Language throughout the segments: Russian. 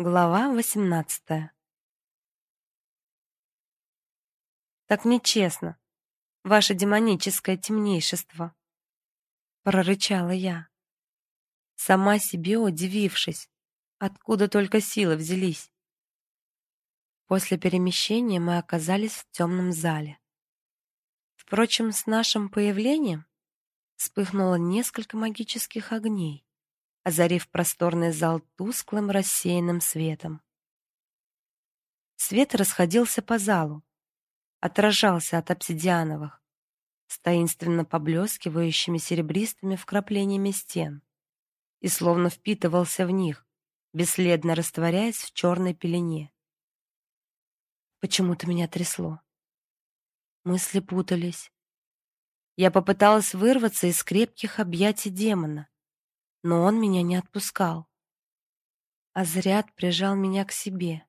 Глава восемнадцатая. Так нечестно, ваше демоническое темнейшество, прорычала я, сама себе удивившись, откуда только силы взялись. После перемещения мы оказались в темном зале. Впрочем, с нашим появлением вспыхнуло несколько магических огней озарив просторный зал тусклым рассеянным светом. Свет расходился по залу, отражался от обсидиановых, с таинственно поблескивающими серебристыми вкраплениями стен и словно впитывался в них, бесследно растворяясь в черной пелене. Почему-то меня трясло. Мысли путались. Я попыталась вырваться из крепких объятий демона, но он меня не отпускал. Азриат прижал меня к себе,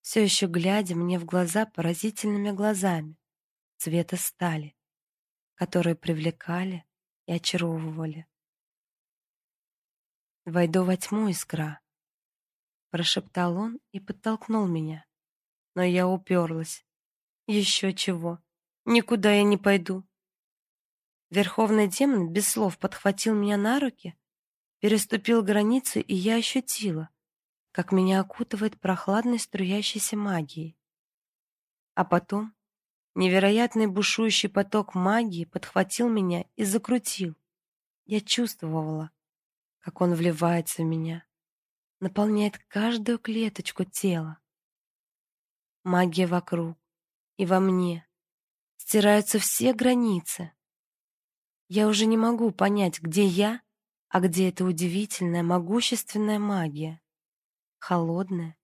все еще глядя мне в глаза поразительными глазами цвета стали, которые привлекали и очаровывали. «Войду во тьму, искра», — прошептал он и подтолкнул меня. Но я уперлась. «Еще чего! Никуда я не пойду!» Верховный демон без слов подхватил меня на руки переступил границу, и я ощутила, как меня окутывает прохладной струящейся магией. А потом невероятный бушующий поток магии подхватил меня и закрутил. Я чувствовала, как он вливается в меня, наполняет каждую клеточку тела. Магия вокруг и во мне. Стираются все границы. Я уже не могу понять, где я а где эта удивительная, могущественная магия? Холодная,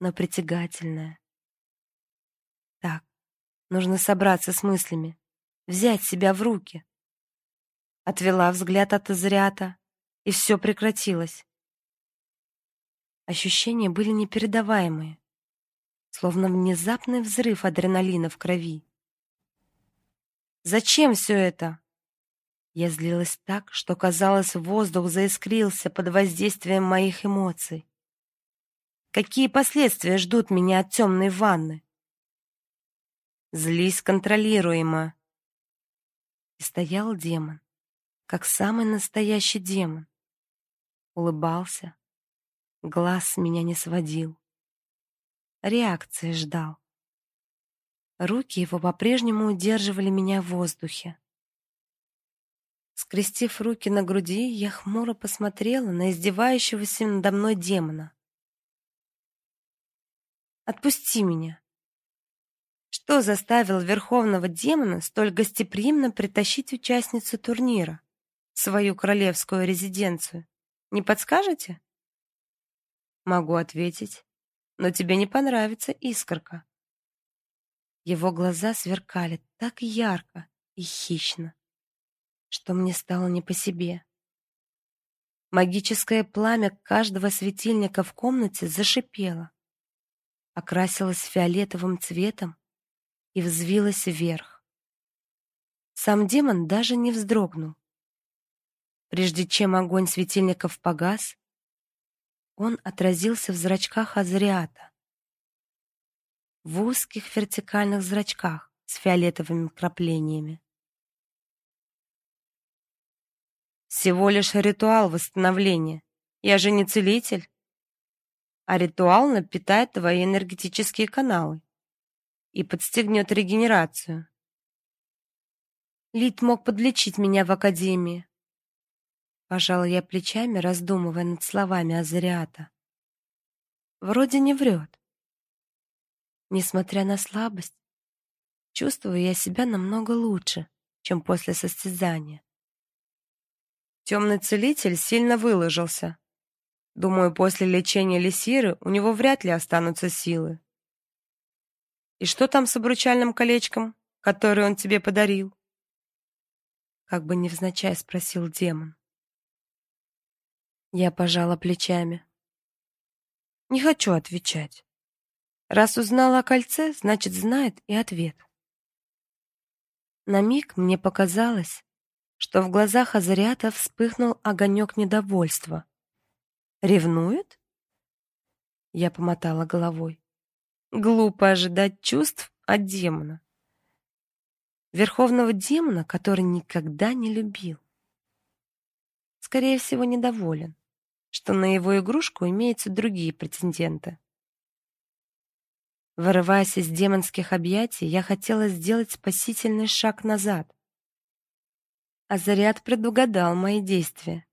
но притягательная. Так, нужно собраться с мыслями, взять себя в руки. Отвела взгляд от Азриата, и все прекратилось. Ощущения были непередаваемые, словно внезапный взрыв адреналина в крови. Зачем все это? Я злилась так, что казалось, воздух заискрился под воздействием моих эмоций. Какие последствия ждут меня от темной ванны? Злись контролируемо. И стоял демон, как самый настоящий демон. Улыбался, глаз с меня не сводил. Реакции ждал. Руки его по-прежнему удерживали меня в воздухе. Скрестив руки на груди, я хмуро посмотрела на издевающегося надо мной демона. Отпусти меня. Что заставило верховного демона столь гостеприимно притащить участницу турнира в свою королевскую резиденцию? Не подскажете? Могу ответить, но тебе не понравится искорка. Его глаза сверкали так ярко и хищно, что мне стало не по себе. Магическое пламя каждого светильника в комнате зашипело, окрасилось фиолетовым цветом и взвилось вверх. Сам демон даже не вздрогнул. Прежде чем огонь светильников погас, он отразился в зрачках Азриата. В узких вертикальных зрачках с фиолетовыми краплениями. Всего лишь ритуал восстановления. Я же не целитель. А ритуал напитает твои энергетические каналы и подстегнет регенерацию. Лид мог подлечить меня в академии. Пожала я плечами, раздумывая над словами Азариата. Вроде не врет. Несмотря на слабость, чувствую я себя намного лучше, чем после состязания. Темный целитель сильно выложился. Думаю, после лечения Лисиры у него вряд ли останутся силы. И что там с обручальным колечком, которое он тебе подарил? Как бы невзначай спросил демон. Я пожала плечами. Не хочу отвечать. Раз узнала о кольце, значит, знает и ответ. На миг мне показалось, что в глазах Азариата вспыхнул огонек недовольства. Ревнует? Я помотала головой. Глупо ожидать чувств от демона. Верховного демона, который никогда не любил. Скорее всего, недоволен, что на его игрушку имеются другие претенденты. Вырываясь из демонских объятий, я хотела сделать спасительный шаг назад. А заряд предугадал мои действия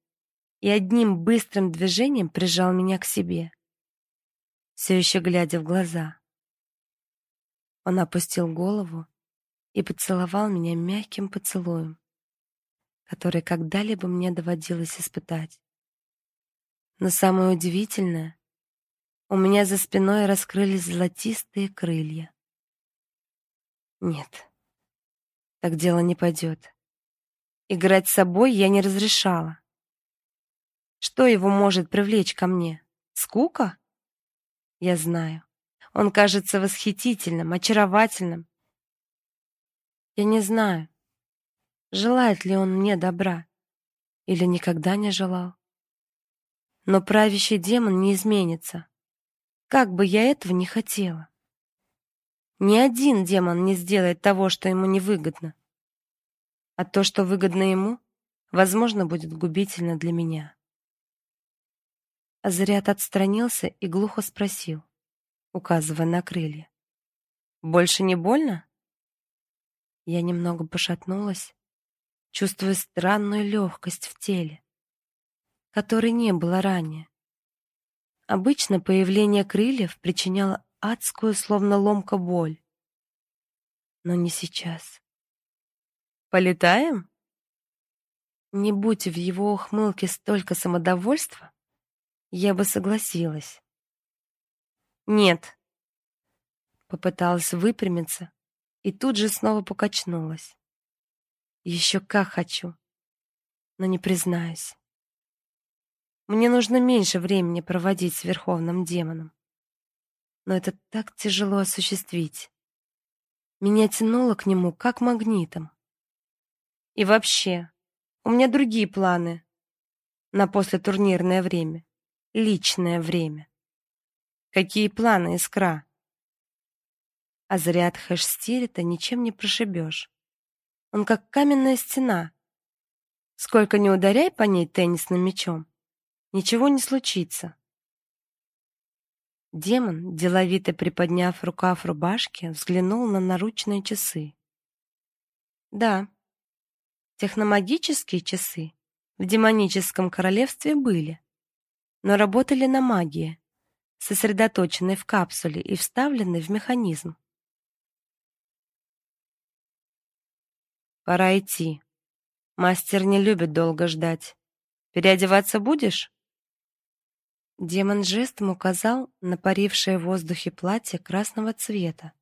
и одним быстрым движением прижал меня к себе, все еще глядя в глаза. Он опустил голову и поцеловал меня мягким поцелуем, который когда-либо мне доводилось испытать. Но самое удивительное, у меня за спиной раскрылись золотистые крылья. Нет, так дело не пойдет. Играть с собой я не разрешала. Что его может привлечь ко мне? Скука? Я знаю. Он кажется восхитительным, очаровательным. Я не знаю, желает ли он мне добра или никогда не желал. Но правящий демон не изменится. Как бы я этого не хотела. Ни один демон не сделает того, что ему невыгодно. А то, что выгодно ему, возможно, будет губительно для меня. Азариат отстранился и глухо спросил, указывая на крылья: "Больше не больно?" Я немного пошатнулась, чувствуя странную легкость в теле, которой не было ранее. Обычно появление крыльев причиняло адскую, словно ломка боль. Но не сейчас. Полетаем? Не будь в его ухмылке столько самодовольства, я бы согласилась. Нет. Попыталась выпрямиться и тут же снова покачнулась. Еще как хочу, но не признаюсь. Мне нужно меньше времени проводить с верховным демоном. Но это так тяжело осуществить. Меня тянуло к нему как магнитом. И вообще, у меня другие планы на послетурнирное время, личное время. Какие планы, Искра? А заряд Хэшстирита ничем не прошибешь. Он как каменная стена. Сколько не ударяй по ней теннисным мячом, ничего не случится. Демон, деловито приподняв рукав рубашки, взглянул на наручные часы. Да. Техномагические часы в демоническом королевстве были, но работали на магии, сосредоточенной в капсуле и вставленной в механизм. Пора идти. Мастер не любит долго ждать. Переодеваться будешь? Демон жестом указал на парившее в воздухе платье красного цвета,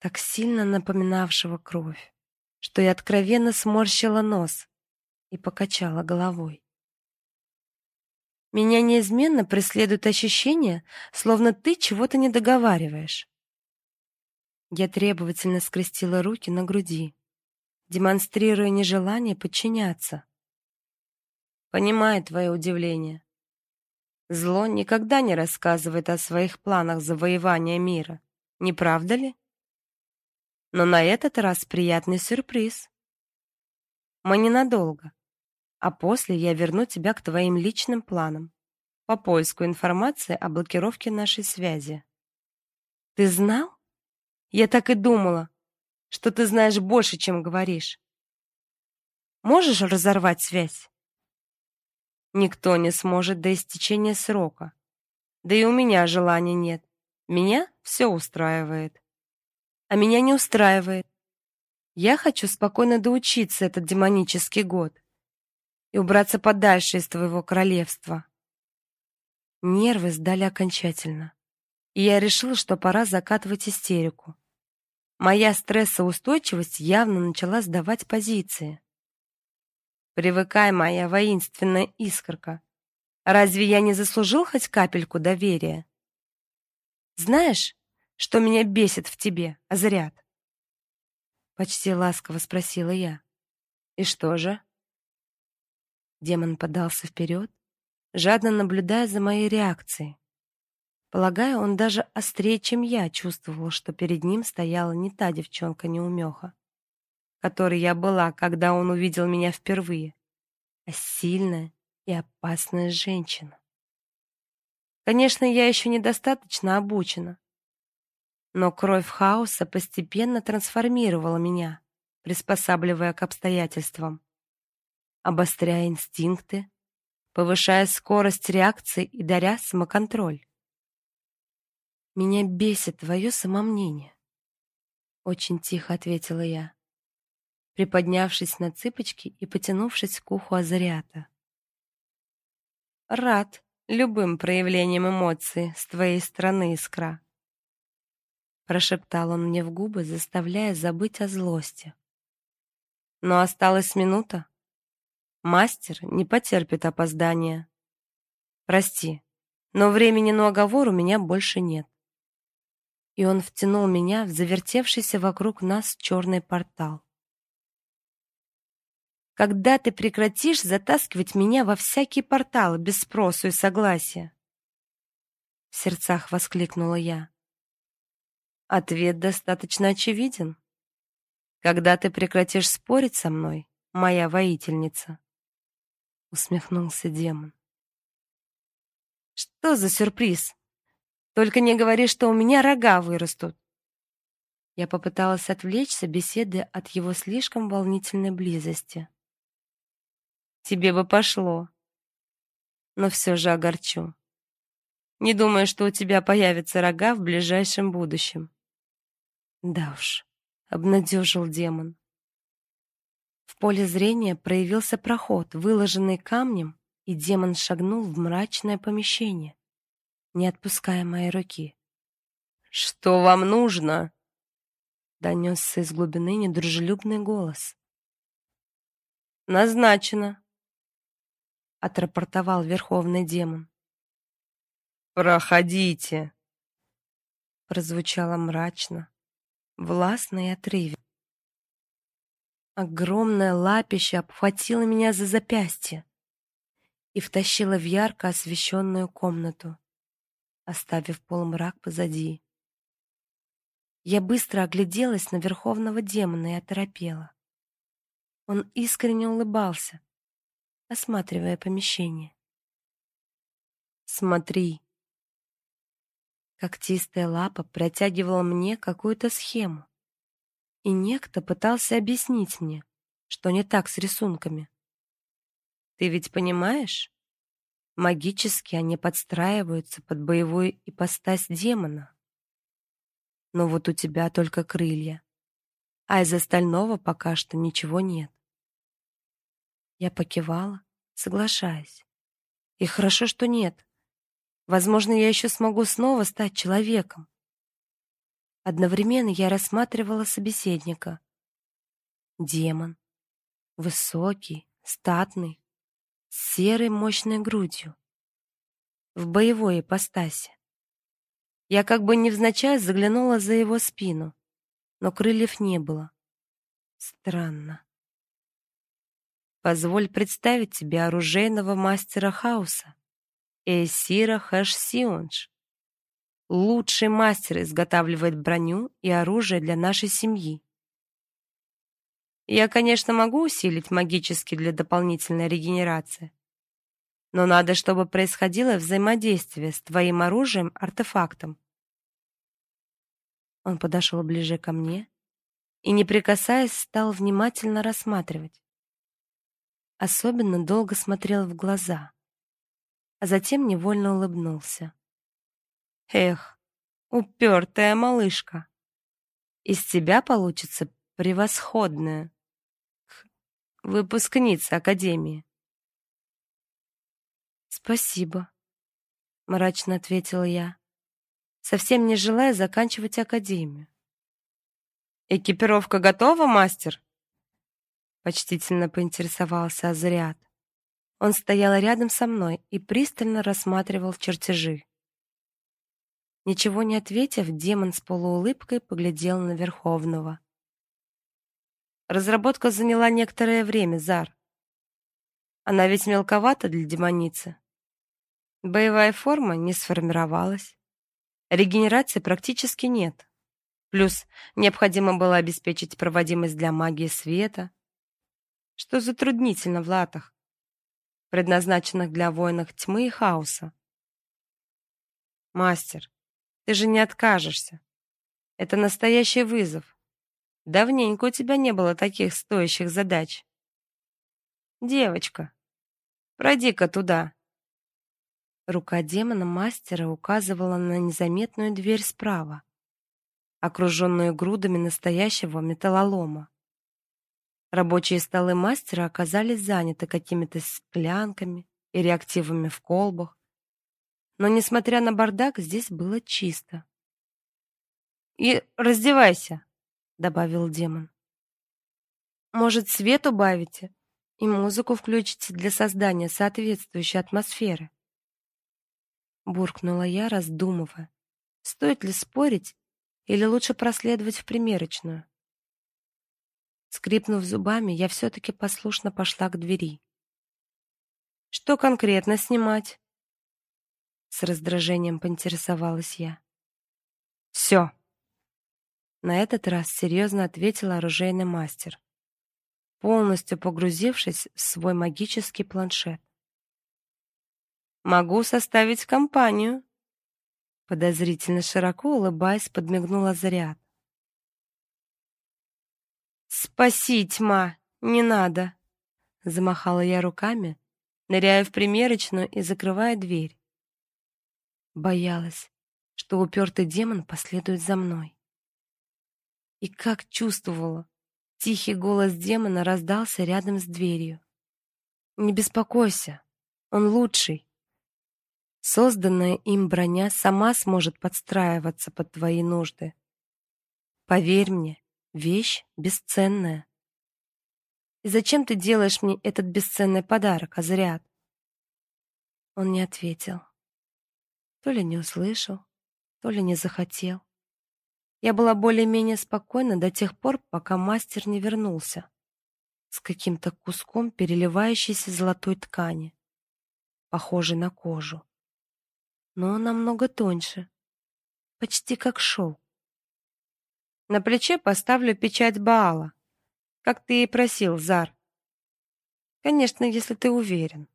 так сильно напоминавшего кровь, что я откровенно сморщила нос и покачала головой. Меня неизменно преследует ощущение, словно ты чего-то не договариваешь. Я требовательно скрестила руки на груди, демонстрируя нежелание подчиняться. Понимаю твое удивление. Зло никогда не рассказывает о своих планах завоевания мира, не правда ли? Но на этот раз приятный сюрприз. Мы ненадолго, а после я верну тебя к твоим личным планам по поиску информации о блокировке нашей связи. Ты знал? Я так и думала, что ты знаешь больше, чем говоришь. Можешь разорвать связь? никто не сможет до истечения срока. Да и у меня желания нет. Меня все устраивает. А меня не устраивает. Я хочу спокойно доучиться этот демонический год и убраться подальше из твоего королевства. Нервы сдали окончательно, и я решила, что пора закатывать истерику. Моя стрессоустойчивость явно начала сдавать позиции. Привыкай, моя воинственная искорка. Разве я не заслужил хоть капельку доверия? Знаешь, что меня бесит в тебе, Азрят? Почти ласково спросила я. И что же? Демон подался вперед, жадно наблюдая за моей реакцией. Полагаю, он даже острее, чем я, чувствовал, что перед ним стояла не та девчонка-неумеха, которой я была, когда он увидел меня впервые, а сильная и опасная женщина. Конечно, я еще недостаточно обучена, но кровь хаоса постепенно трансформировала меня, приспосабливая к обстоятельствам, обостряя инстинкты, повышая скорость реакции и даря самоконтроль. Меня бесит твое самомнение, очень тихо ответила я, приподнявшись на цыпочки и потянувшись к уху Азариата. Рад любым проявлением эмоций с твоей стороны, Искра, прошептал он мне в губы, заставляя забыть о злости. Но осталась минута. Мастер не потерпит опоздания. Прости, но времени на оговор у меня больше нет и он втянул меня в завертевшийся вокруг нас черный портал. Когда ты прекратишь затаскивать меня во всякие порталы без спросу и согласия? В сердцах воскликнула я. Ответ достаточно очевиден. Когда ты прекратишь спорить со мной, моя воительница? Усмехнулся демон. Что за сюрприз? Только не говори, что у меня рога вырастут. Я попыталась отвлечься беседы от его слишком волнительной близости. Тебе бы пошло. Но все же огорчу. Не думаю, что у тебя появятся рога в ближайшем будущем. Да уж, обнадежил демон. В поле зрения проявился проход, выложенный камнем, и демон шагнул в мрачное помещение не отпуская моей руки. «Что вам нужно?» Донесся из глубины недружелюбный голос. «Назначено», — отрапортовал верховный демон. «Проходите», — прозвучало мрачно, властно и. Огромное лапище обхватило меня за запястье и втащило в ярко освещенную комнату оставив полумрак позади. Я быстро огляделась на верховного демона и оторопела. Он искренне улыбался, осматривая помещение. Смотри. Когтистая лапа протягивала мне какую-то схему. И некто пытался объяснить мне, что не так с рисунками. Ты ведь понимаешь? Магически они подстраиваются под боевую ипостась демона. Но вот у тебя только крылья, а из остального пока что ничего нет. Я покивала, соглашаясь. И хорошо, что нет. Возможно, я еще смогу снова стать человеком. Одновременно я рассматривала собеседника. Демон. Высокий, статный, с серой мощной грудью, в боевой ипостаси. Я как бы невзначай заглянула за его спину, но крыльев не было. Странно. Позволь представить тебе оружейного мастера хаоса, Эсира Хэшсионж. Лучший мастер изготавливает броню и оружие для нашей семьи. Я, конечно, могу усилить магически для дополнительной регенерации. Но надо, чтобы происходило взаимодействие с твоим оружием-артефактом. Он подошел ближе ко мне и, не прикасаясь, стал внимательно рассматривать. Особенно долго смотрел в глаза, а затем невольно улыбнулся. Эх, упертая малышка. Из тебя получится превосходная выпускница академии. Спасибо, мрачно ответила я, совсем не желая заканчивать академию. Экипировка готова, мастер? почтительно поинтересовался Азриат. Он стоял рядом со мной и пристально рассматривал чертежи. Ничего не ответив, демон с полуулыбкой поглядел на Верховного. Разработка заняла некоторое время, Зар. Она ведь мелковата для демоницы. Боевая форма не сформировалась. Регенерации практически нет. Плюс необходимо было обеспечить проводимость для магии света, что затруднительно в латах, предназначенных для воинов тьмы и хаоса. Мастер, ты же не откажешься. Это настоящий вызов. Давненько у тебя не было таких стоящих задач. Девочка, пройди-ка туда. Рука демона мастера указывала на незаметную дверь справа, окруженную грудами настоящего металлолома. Рабочие столы мастера оказались заняты какими-то склянками и реактивами в колбах. Но несмотря на бардак, здесь было чисто. И раздевайся, добавил демон. Может, свет убавите и музыку включите для создания соответствующей атмосферы? буркнула я, раздумывая, стоит ли спорить или лучше проследовать в примерочную. Скрипнув зубами, я все таки послушно пошла к двери. Что конкретно снимать? С раздражением поинтересовалась я. «Все!» На этот раз серьезно ответил оружейный мастер, полностью погрузившись в свой магический планшет. Могу составить компанию. Подозрительно широко улыбаясь, подмигнула Заряд. Спаси, тьма, не надо, замахала я руками, ныряя в примерочную и закрывая дверь. Боялась, что упертый демон последует за мной. И как чувствовала, тихий голос демона раздался рядом с дверью. Не беспокойся, он лучший. Созданная им броня сама сможет подстраиваться под твои нужды. Поверь мне, вещь бесценная. И зачем ты делаешь мне этот бесценный подарок, Азриат? Он не ответил. То ли не услышал, то ли не захотел. Я была более-менее спокойна до тех пор, пока мастер не вернулся с каким-то куском переливающейся золотой ткани, похожей на кожу но намного тоньше, почти как шелк. На плече поставлю печать Баала, как ты и просил, Зар. Конечно, если ты уверен.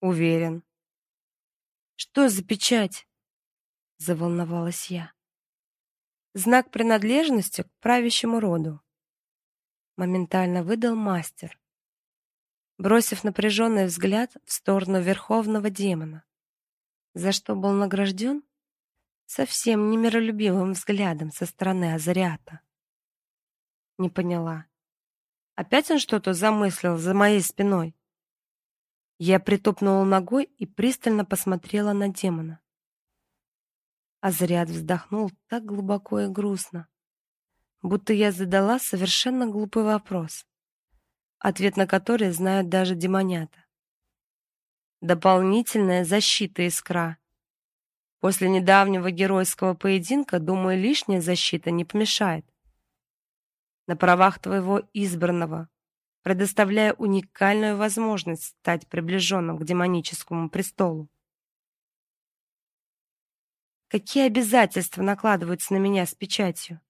Уверен. Что за печать? заволновалась я. Знак принадлежности к правящему роду. Моментально выдал мастер, бросив напряженный взгляд в сторону верховного демона за что был награжден совсем не миролюбивым взглядом со стороны Азариата. Не поняла. Опять он что-то замыслил за моей спиной. Я притопнула ногой и пристально посмотрела на демона. Азариат вздохнул так глубоко и грустно, будто я задала совершенно глупый вопрос, ответ на который знают даже демонята. Дополнительная защита искра. После недавнего геройского поединка, думаю, лишняя защита не помешает. На правах твоего избранного, предоставляя уникальную возможность стать приближенным к демоническому престолу. Какие обязательства накладываются на меня с печатью?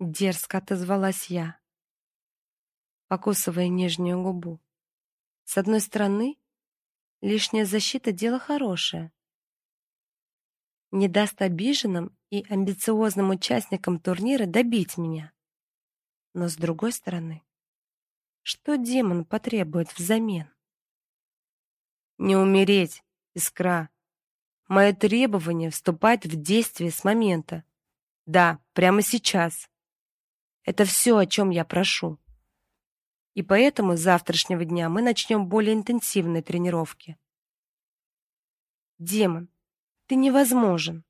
Дерзко отозвалась я, покусывая нижнюю губу. С одной стороны, Лишняя защита дело хорошее. Не даст обиженным и амбициозным участникам турнира добить меня. Но с другой стороны, что демон потребует взамен? Не умереть, Искра. Мое требование вступать в действие с момента. Да, прямо сейчас. Это все, о чем я прошу. И поэтому с завтрашнего дня мы начнем более интенсивные тренировки. Демон, ты невозможен.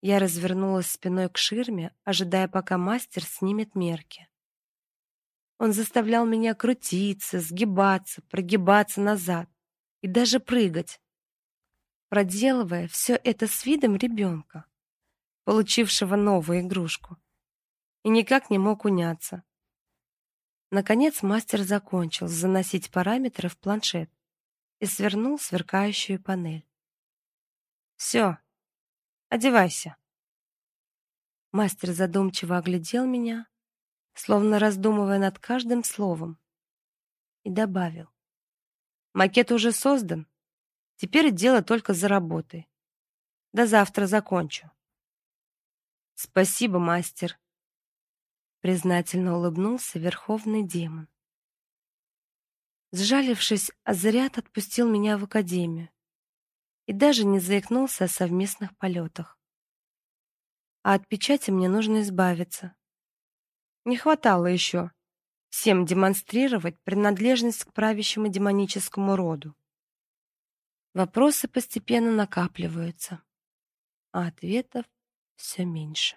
Я развернулась спиной к ширме, ожидая, пока мастер снимет мерки. Он заставлял меня крутиться, сгибаться, прогибаться назад и даже прыгать, проделывая все это с видом ребенка, получившего новую игрушку, и никак не мог уняться. Наконец мастер закончил заносить параметры в планшет и свернул сверкающую панель. «Все, Одевайся. Мастер задумчиво оглядел меня, словно раздумывая над каждым словом, и добавил: "Макет уже создан. Теперь дело только за работой. До завтра закончу". "Спасибо, мастер", признательно улыбнулся верховный демон. Сжалившись, Азарят отпустил меня в академию и даже не заикнулся о совместных полетах. А от печати мне нужно избавиться. Не хватало еще всем демонстрировать принадлежность к правящему демоническому роду. Вопросы постепенно накапливаются, а ответов все меньше.